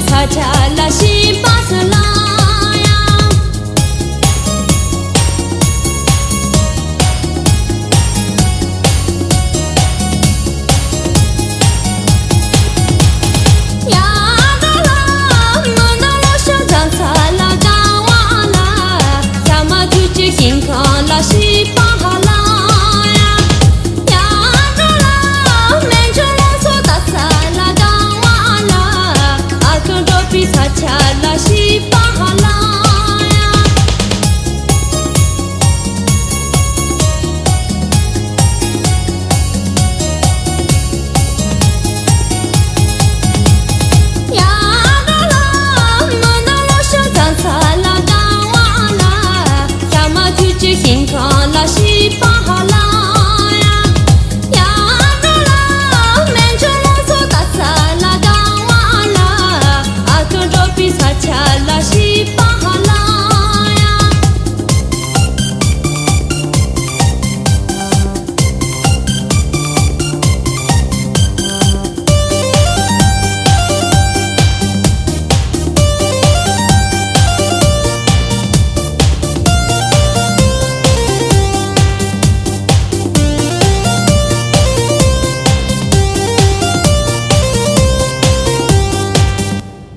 「さちゃらしいバ」esa